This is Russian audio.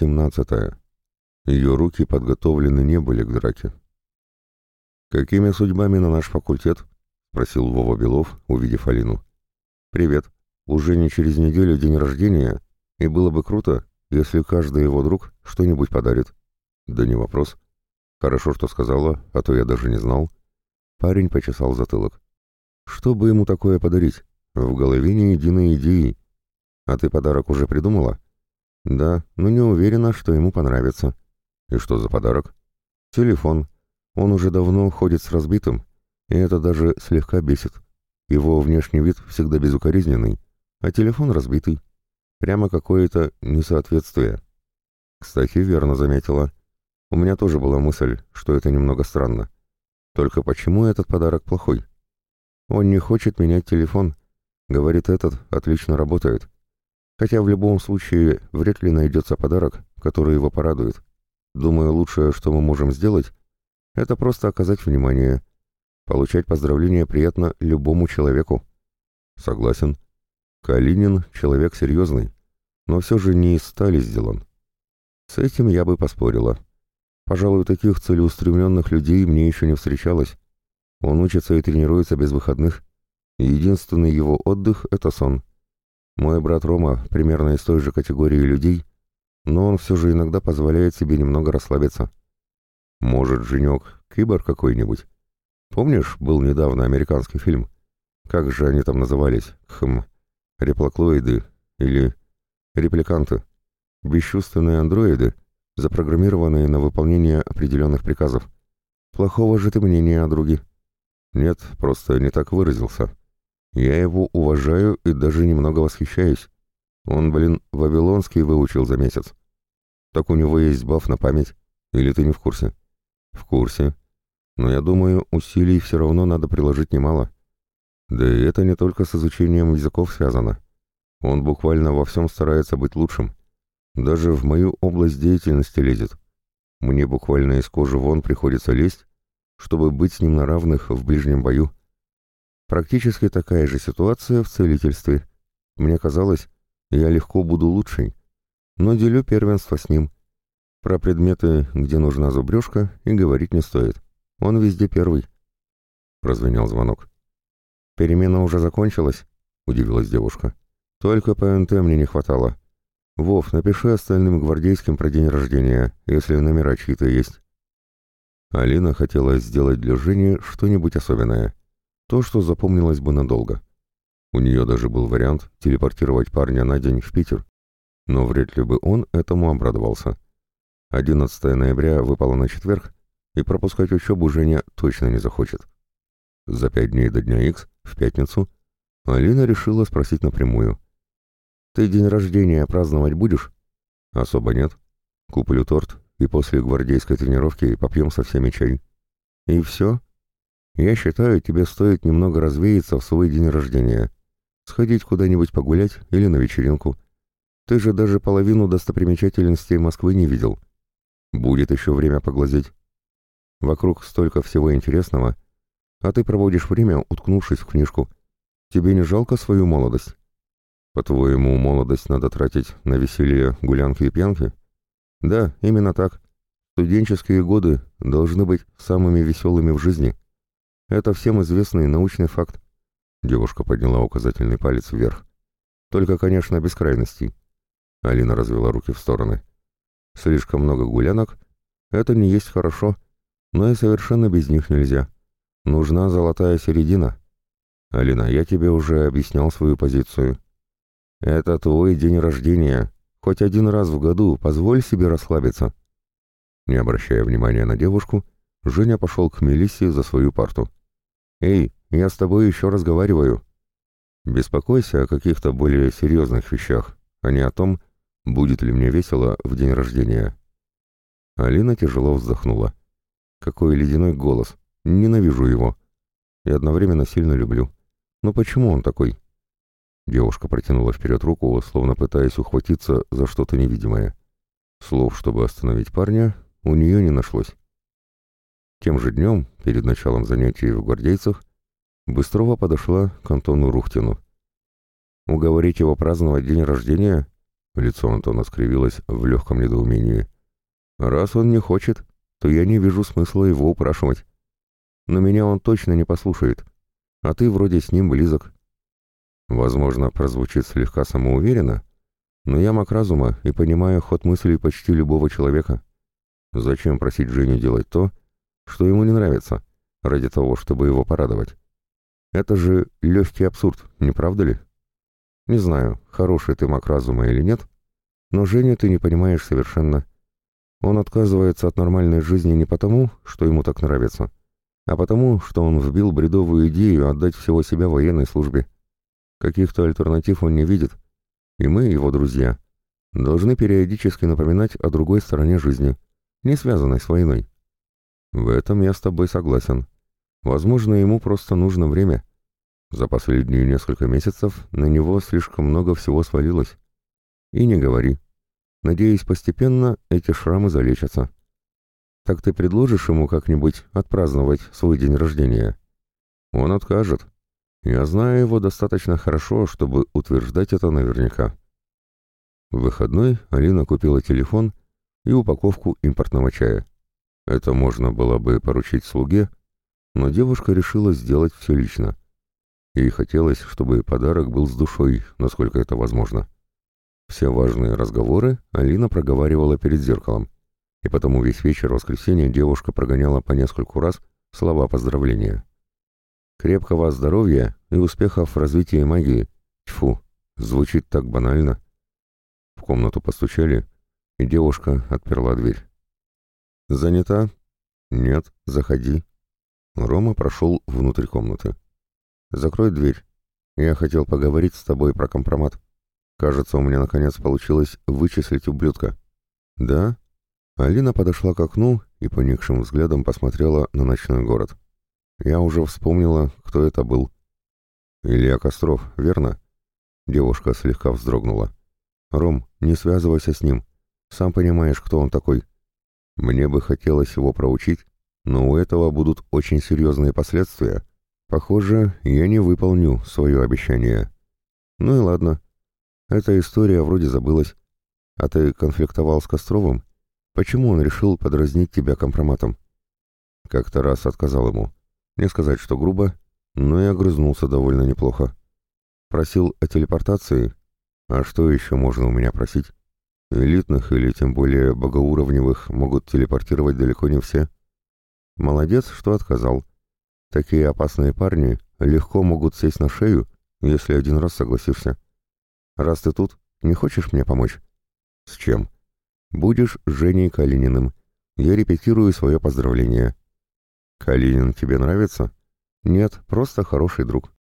17. Ее руки подготовлены не были к драке. «Какими судьбами на наш факультет?» — спросил Вова Белов, увидев Алину. «Привет. Уже не через неделю день рождения, и было бы круто, если каждый его друг что-нибудь подарит». «Да не вопрос. Хорошо, что сказала, а то я даже не знал». Парень почесал затылок. «Что бы ему такое подарить? В голове не единой идеи. А ты подарок уже придумала?» «Да, но не уверена, что ему понравится». «И что за подарок?» «Телефон. Он уже давно ходит с разбитым, и это даже слегка бесит. Его внешний вид всегда безукоризненный, а телефон разбитый. Прямо какое-то несоответствие». «Кстати, верно заметила. У меня тоже была мысль, что это немного странно. Только почему этот подарок плохой? Он не хочет менять телефон. Говорит, этот отлично работает. Хотя в любом случае вряд ли найдется подарок, который его порадует. Думаю, лучшее, что мы можем сделать, это просто оказать внимание. Получать поздравления приятно любому человеку. Согласен. Калинин — человек серьезный, но все же не из стали сделан. С этим я бы поспорила. Пожалуй, таких целеустремленных людей мне еще не встречалось. Он учится и тренируется без выходных, единственный его отдых — это сон. Мой брат Рома примерно из той же категории людей, но он все же иногда позволяет себе немного расслабиться. Может, Женек, кибор какой-нибудь? Помнишь, был недавно американский фильм? Как же они там назывались? Хм, реплоклоиды или репликанты? Бесчувственные андроиды, запрограммированные на выполнение определенных приказов. Плохого же ты мнения о друге. Нет, просто не так выразился. Я его уважаю и даже немного восхищаюсь. Он, блин, вавилонский выучил за месяц. Так у него есть баф на память. Или ты не в курсе? В курсе. Но я думаю, усилий все равно надо приложить немало. Да и это не только с изучением языков связано. Он буквально во всем старается быть лучшим. Даже в мою область деятельности лезет. Мне буквально из кожи вон приходится лезть, чтобы быть с ним на равных в ближнем бою. Практически такая же ситуация в целительстве. Мне казалось, я легко буду лучшей, но делю первенство с ним. Про предметы, где нужна зубрежка, и говорить не стоит. Он везде первый. Прозвенел звонок. «Перемена уже закончилась?» — удивилась девушка. «Только ПНТ мне не хватало. Вов, напиши остальным гвардейским про день рождения, если номера чьи-то есть». Алина хотела сделать для Жени что-нибудь особенное. То, что запомнилось бы надолго. У нее даже был вариант телепортировать парня на день в Питер, но вряд ли бы он этому обрадовался. 11 ноября выпало на четверг, и пропускать учебу Женя точно не захочет. За пять дней до дня Х, в пятницу, Алина решила спросить напрямую. «Ты день рождения праздновать будешь?» «Особо нет. Куплю торт, и после гвардейской тренировки попьем со всеми чай». «И все?» «Я считаю, тебе стоит немного развеяться в свой день рождения. Сходить куда-нибудь погулять или на вечеринку. Ты же даже половину достопримечательностей Москвы не видел. Будет еще время поглазеть. Вокруг столько всего интересного, а ты проводишь время, уткнувшись в книжку. Тебе не жалко свою молодость? По-твоему, молодость надо тратить на веселье, гулянки и пьянки? Да, именно так. Студенческие годы должны быть самыми веселыми в жизни. Это всем известный научный факт. Девушка подняла указательный палец вверх. Только, конечно, без крайностей. Алина развела руки в стороны. Слишком много гулянок — это не есть хорошо, но и совершенно без них нельзя. Нужна золотая середина. Алина, я тебе уже объяснял свою позицию. Это твой день рождения. Хоть один раз в году позволь себе расслабиться. Не обращая внимания на девушку, Женя пошел к Мелиссе за свою парту. «Эй, я с тобой еще разговариваю. Беспокойся о каких-то более серьезных вещах, а не о том, будет ли мне весело в день рождения. Алина тяжело вздохнула. Какой ледяной голос. Ненавижу его. И одновременно сильно люблю. Но почему он такой? Девушка протянула вперед руку, словно пытаясь ухватиться за что-то невидимое. Слов, чтобы остановить парня, у нее не нашлось. Тем же днем, перед началом занятий в гвардейцах, Быстрова подошла к Антону Рухтину. «Уговорить его праздновать день рождения? Лицо Антона скривилось в легком недоумении. «Раз он не хочет, то я не вижу смысла его упрашивать. Но меня он точно не послушает, а ты вроде с ним близок». Возможно, прозвучит слегка самоуверенно, но я маг разума и понимаю ход мыслей почти любого человека. Зачем просить Женю делать то, что ему не нравится, ради того, чтобы его порадовать? Это же легкий абсурд, не правда ли? Не знаю, хороший ты маг разума или нет, но Женю ты не понимаешь совершенно. Он отказывается от нормальной жизни не потому, что ему так нравится, а потому, что он вбил бредовую идею отдать всего себя военной службе. Каких-то альтернатив он не видит, и мы, его друзья, должны периодически напоминать о другой стороне жизни, не связанной с войной. В этом я с тобой согласен. Возможно, ему просто нужно время. За последние несколько месяцев на него слишком много всего свалилось. И не говори. Надеюсь, постепенно эти шрамы залечатся. Так ты предложишь ему как-нибудь отпраздновать свой день рождения? Он откажет. Я знаю его достаточно хорошо, чтобы утверждать это наверняка. В выходной Алина купила телефон и упаковку импортного чая. Это можно было бы поручить слуге, но девушка решила сделать все лично. Ей хотелось, чтобы подарок был с душой, насколько это возможно. Все важные разговоры Алина проговаривала перед зеркалом, и потому весь вечер воскресенья девушка прогоняла по нескольку раз слова поздравления. Крепкого здоровья и успехов в развитии магии. Тьфу, звучит так банально. В комнату постучали, и девушка отперла дверь. «Занята?» «Нет, заходи». Рома прошел внутрь комнаты. «Закрой дверь. Я хотел поговорить с тобой про компромат». Кажется, у меня наконец получилось вычислить ублюдка. Да? Алина подошла к окну и поникшим взглядом посмотрела на ночной город. Я уже вспомнила, кто это был. Илья Костров, верно? Девушка слегка вздрогнула. Ром, не связывайся с ним. Сам понимаешь, кто он такой. Мне бы хотелось его проучить, но у этого будут очень серьезные последствия. Похоже, я не выполню свое обещание. Ну и ладно. Эта история вроде забылась. А ты конфликтовал с Костровым? Почему он решил подразнить тебя компроматом? Как-то раз отказал ему. Не сказать, что грубо, но и огрызнулся довольно неплохо. Просил о телепортации? А что еще можно у меня просить? Элитных или тем более богоуровневых могут телепортировать далеко не все. Молодец, что отказал. Такие опасные парни легко могут сесть на шею, если один раз согласишься. Раз ты тут, не хочешь мне помочь? С чем? Будешь Женей Калининым. Я репетирую свое поздравление. Калинин тебе нравится? Нет, просто хороший друг.